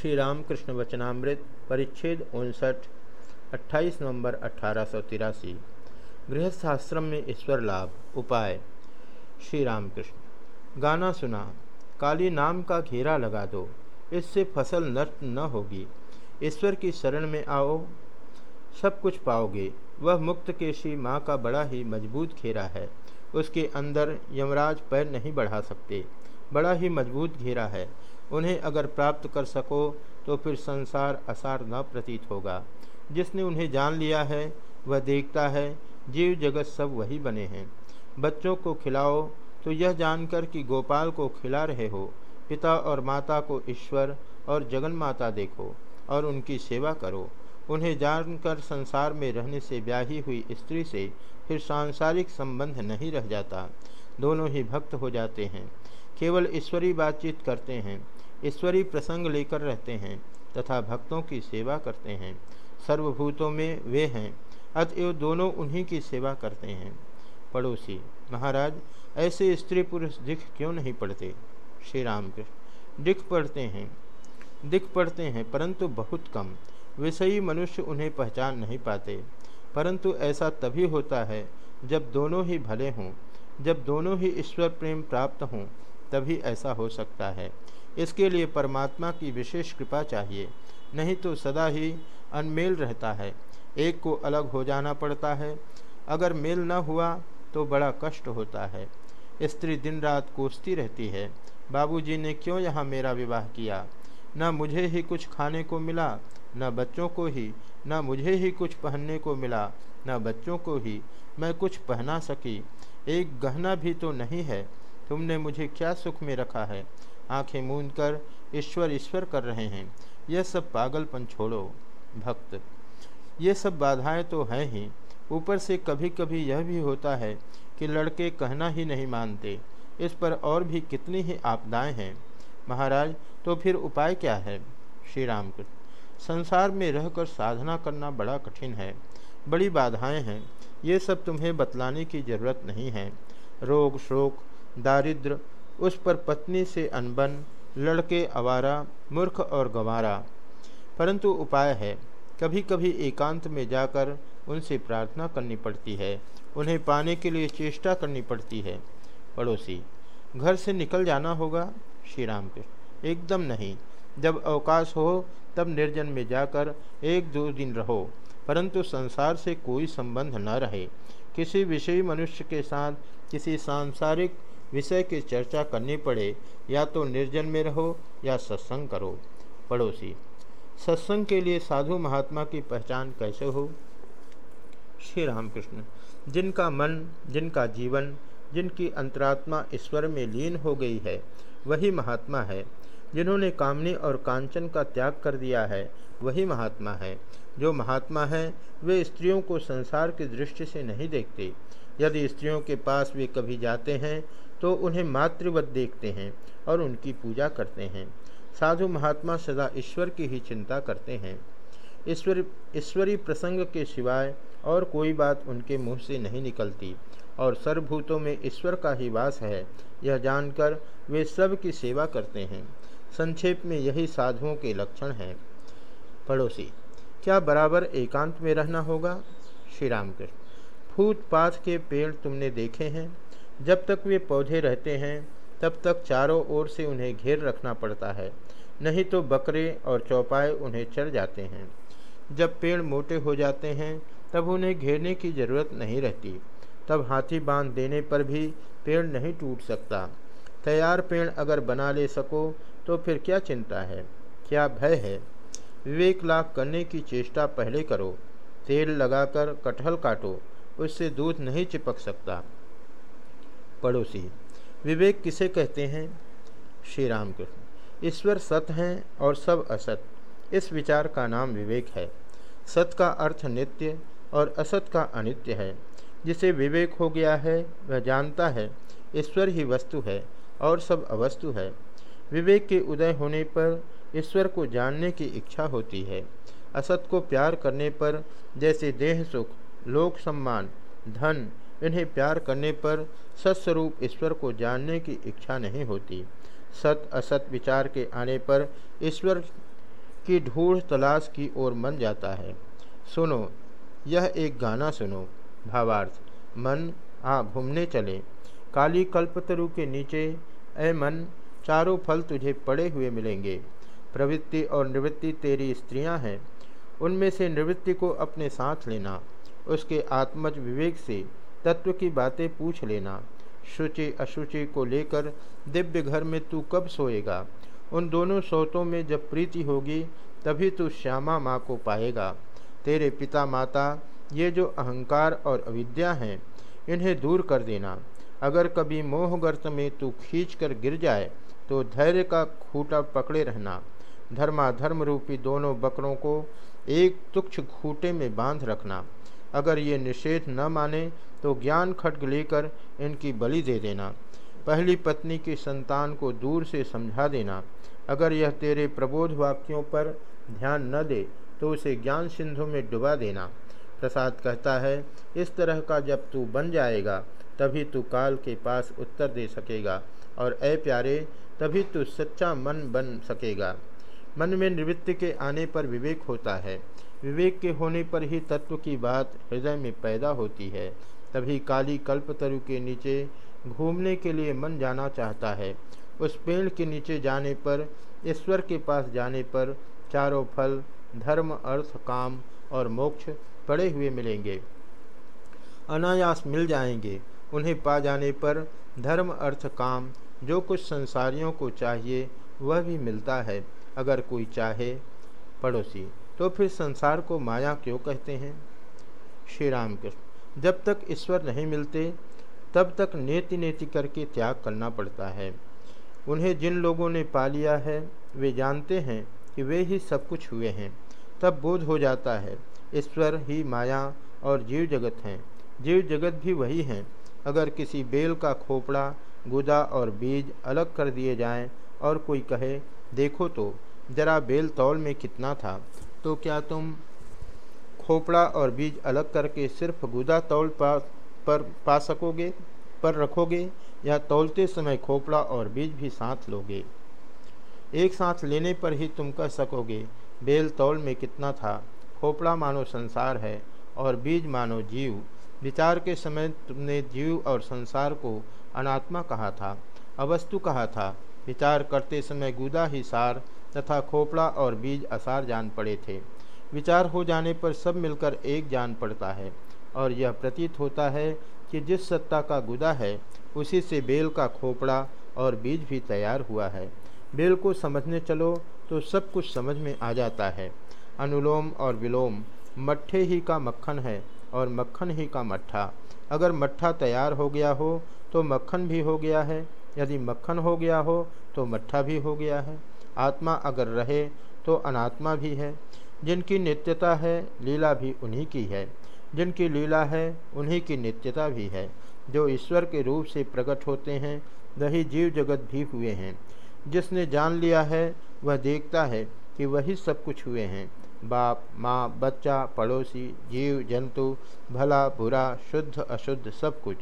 श्री रामकृष्ण वचनामृत, परिच्छेद उनसठ 28 नवंबर अठारह गृहस्थाश्रम में ईश्वर लाभ, उपाय। श्री रामकृष्ण गाना सुना, काली नाम का घेरा लगा दो, इससे फ़सल नष्ट न होगी। ईश्वर की शरण में आओ, सब कुछ पाओगे। वह मुक्त केशी माँ का बड़ा ही मज़बूत घेरा है। उसके अंदर यमराज पैर नहीं बढ़ा सकते। बड़ा ही मज़बूत घेरा है। उन्हें अगर प्राप्त कर सको तो फिर संसार असार न प्रतीत होगा। जिसने उन्हें जान लिया है, वह देखता है, जीव जगत सब वही बने हैं। बच्चों को खिलाओ तो यह जानकर कि गोपाल को खिला रहे हो। पिता और माता को ईश्वर और जगन माता देखो और उनकी सेवा करो। उन्हें जानकर संसार में रहने से ब्याही हुई स्त्री से फिर सांसारिक संबंध नहीं रह जाता। दोनों ही भक्त हो जाते हैं। केवल ईश्वरी बातचीत करते हैं। ईश्वरी प्रसंग लेकर रहते हैं तथा भक्तों की सेवा करते हैं। सर्वभूतों में वे हैं, अतएव दोनों उन्हीं की सेवा करते हैं। पड़ोसी, महाराज, ऐसे स्त्री पुरुष दिख क्यों नहीं पड़ते? श्री राम कृष्ण दिख पड़ते हैं, दिख पड़ते हैं, परंतु बहुत कम। विषयी मनुष्य उन्हें पहचान नहीं पाते। परंतु ऐसा तभी होता है जब दोनों ही भले हों, जब दोनों ही ईश्वर प्रेम प्राप्त हों, तभी ऐसा हो सकता है। इसके लिए परमात्मा की विशेष कृपा चाहिए। नहीं तो सदा ही अनमेल रहता है। एक को अलग हो जाना पड़ता है। अगर मेल न हुआ तो बड़ा कष्ट होता है। स्त्री दिन रात कोसती रहती है। बाबूजी ने क्यों यहाँ मेरा विवाह किया? न मुझे ही कुछ खाने को मिला, न बच्चों को ही, न मुझे ही कुछ पहनने को मिला, न बच्चों को ही मैं कुछ पहना सकी। एक गहना भी तो नहीं है। तुमने मुझे क्या सुख में रखा है? आँखें मूंद कर ईश्वर ईश्वर कर रहे हैं। यह सब पागलपन छोड़ो, भक्त। ये सब बाधाएँ तो हैं ही। ऊपर से कभी कभी यह भी होता है कि लड़के कहना ही नहीं मानते। इस पर और भी कितनी ही आपदाएँ हैं। महाराज तो फिर उपाय क्या है? श्री राम संसार में रहकर साधना करना बड़ा कठिन है। बड़ी बाधाएँ हैं। ये सब तुम्हें बतलाने की ज़रूरत नहीं है। रोग, शोक दारिद्र उस पर पत्नी से अनबन, लड़के, आवारा, मूर्ख और गंवारा। परंतु उपाय है। कभी कभी एकांत में जाकर उनसे प्रार्थना करनी पड़ती है। उन्हें पाने के लिए चेष्टा करनी पड़ती है। पड़ोसी, घर से निकल जाना होगा? श्री राम के एकदम नहीं। जब अवकाश हो, तब निर्जन में जाकर एक दो दिन रहो। परंतु संसार से कोई संबंध न रहे। किसी विषयी मनुष्य के साथ किसी सांसारिक विषय की चर्चा करनी पड़े, या तो निर्जन में रहो, या सत्संग करो। पड़ोसी, सत्संग के लिए साधु महात्मा की पहचान कैसे हो? श्री रामकृष्ण, जिनका मन, जिनका जीवन, जिनकी अंतरात्मा ईश्वर में लीन हो गई है, वही महात्मा है। जिन्होंने कामनी और कांचन का त्याग कर दिया है, वही महात्मा है। जो महात्मा है, वे स्त्रियों को संसार की दृष्टि से नहीं देखते। यदि स्त्रियों के पास वे कभी जाते हैं तो उन्हें मातृवत देखते हैं और उनकी पूजा करते हैं। साधु महात्मा सदा ईश्वर की ही चिंता करते हैं। ईश्वर, ईश्वरी प्रसंग के सिवाय और कोई बात उनके मुँह से नहीं निकलती और सर्वभूतों में ईश्वर का ही वास है, यह जानकर वे सब की सेवा करते हैं। संक्षेप में यही साधुओं के लक्षण हैं। पड़ोसी, क्या बराबर एकांत में रहना होगा? श्री रामकृष्ण, फूटपाथ के पेड़ तुमने देखे हैं? जब तक वे पौधे रहते हैं, तब तक चारों ओर से उन्हें घेर रखना पड़ता है, नहीं तो बकरे और चौपाए उन्हें चढ़ जाते हैं। जब पेड़ मोटे हो जाते हैं, तब उन्हें घेरने की ज़रूरत नहीं रहती, तब हाथी बाँध देने पर भी पेड़ नहीं टूट सकता। तैयार पेड़ अगर बना ले सको तो फिर क्या चिंता है, क्या भय है? विवेक लाभ करने की चेष्टा पहले करो, तेल लगाकर कटहल काटो, उससे दूध नहीं चिपक सकता। पड़ोसी विवेक किसे कहते हैं? श्री राम कृष्ण ईश्वर सत हैं और सब असत। इस विचार का नाम विवेक है। सत का अर्थ नित्य और असत का अनित्य है। जिसे विवेक हो गया है, वह जानता है, ईश्वर ही वस्तु है और सब अवस्तु है। विवेक के उदय होने पर ईश्वर को जानने की इच्छा होती है। असत को प्यार करने पर जैसे देह सुख, लोक सम्मान, धन इन्हें प्यार करने पर सत्स्वरूप ईश्वर को जानने की इच्छा नहीं होती। सत असत विचार के आने पर ईश्वर की ढूढ़ तलाश की ओर मन जाता है। सुनो, यह एक गाना सुनो। भावार्थ, मन, आ, घूमने चले। काली कल्पतरु के नीचे ए मन, चारों फल तुझे पड़े हुए मिलेंगे। प्रवृत्ति और निवृत्ति तेरी स्त्रियाँ हैं। उनमें से निवृत्ति को अपने साथ लेना, उसके आत्मज विवेक से तत्व की बातें पूछ लेना। शुचि, अशुचि को लेकर दिव्य घर में तू कब सोएगा? उन दोनों सोतों में जब प्रीति होगी, तभी तू श्यामा माँ को पाएगा। तेरे पिता माता, ये जो अहंकार और अविद्या हैं, इन्हें दूर कर देना। अगर कभी मोहगर्त में तू खींच कर गिर जाए तो धैर्य का खूटा पकड़े रहना। धर्माधर्म रूपी दोनों बकरों को एक तुक्ष खूटे में बाँध रखना। अगर ये निषेध न माने तो ज्ञान खड्ग लेकर इनकी बलि दे देना। पहली पत्नी की संतान को दूर से समझा देना। अगर यह तेरे प्रबोध वाक्यों पर ध्यान न दे तो उसे ज्ञान सिंधु में डुबा देना। प्रसाद कहता है, इस तरह का जब तू बन जाएगा, तभी तू काल के पास उत्तर दे सकेगा, और ए प्यारे, तभी तू सच्चा मन बन सकेगा। मन में निवृत्ति के आने पर विवेक होता है। विवेक के होने पर ही तत्व की बात हृदय में पैदा होती है। तभी काली कल्पतरु के नीचे घूमने के लिए मन जाना चाहता है। उस पेड़ के नीचे जाने पर, ईश्वर के पास जाने पर चारों फल, धर्म, अर्थ, काम और मोक्ष पड़े हुए मिलेंगे। अनायास मिल जाएँगे। उन्हें पा जाने पर धर्म, अर्थ, काम, जो कुछ संसारियों को चाहिए, वह भी मिलता है, अगर कोई चाहे। पड़ोसी तो फिर संसार को माया क्यों कहते हैं? श्री राम कृष्ण जब तक ईश्वर नहीं मिलते, तब तक नेति नेति करके त्याग करना पड़ता है। उन्हें जिन लोगों ने पा लिया है, वे जानते हैं कि वे ही सब कुछ हुए हैं। तब बोध हो जाता है, ईश्वर ही माया और जीव जगत हैं। जीव जगत भी वही हैं। अगर किसी बेल का खोपड़ा, गुदा और बीज अलग कर दिए जाएँ और कोई कहे, देखो तो जरा बेल तौल में कितना था? तो क्या तुम खोपड़ा और बीज अलग करके सिर्फ़ गुदा तौल पा, पर पा सकोगे, पर रखोगे, या तौलते समय खोपड़ा और बीज भी साथ लोगे? एक साथ लेने पर ही तुम कह सकोगे, बेल तौल में कितना था। खोपड़ा मानो संसार है, और बीज मानो जीव। विचार के समय तुमने जीव और संसार को अनात्मा कहा था, अवस्तु कहा था। विचार करते समय गुदा ही सार तथा खोपड़ा और बीज असार जान पड़े थे। विचार हो जाने पर सब मिलकर एक जान पड़ता है और यह प्रतीत होता है कि जिस सत्ता का गुदा है, उसी से बेल का खोपड़ा और बीज भी तैयार हुआ है। बेल को समझने चलो तो सब कुछ समझ में आ जाता है। अनुलोम और विलोम, मट्ठे ही का मक्खन है और मक्खन ही का मट्ठा। अगर मट्ठा तैयार हो गया हो तो मक्खन भी हो गया है। यदि मक्खन हो गया हो तो मट्ठा भी हो गया है। आत्मा अगर रहे तो अनात्मा भी है। जिनकी नित्यता है, लीला भी उन्हीं की है। जिनकी लीला है, उन्हीं की नित्यता भी है। जो ईश्वर के रूप से प्रकट होते हैं, वही जीव जगत भी हुए हैं। जिसने जान लिया है, वह देखता है कि वही सब कुछ हुए हैं। बाप, माँ, बच्चा, पड़ोसी, जीव, जंतु, भला, बुरा, शुद्ध, अशुद्ध सब कुछ।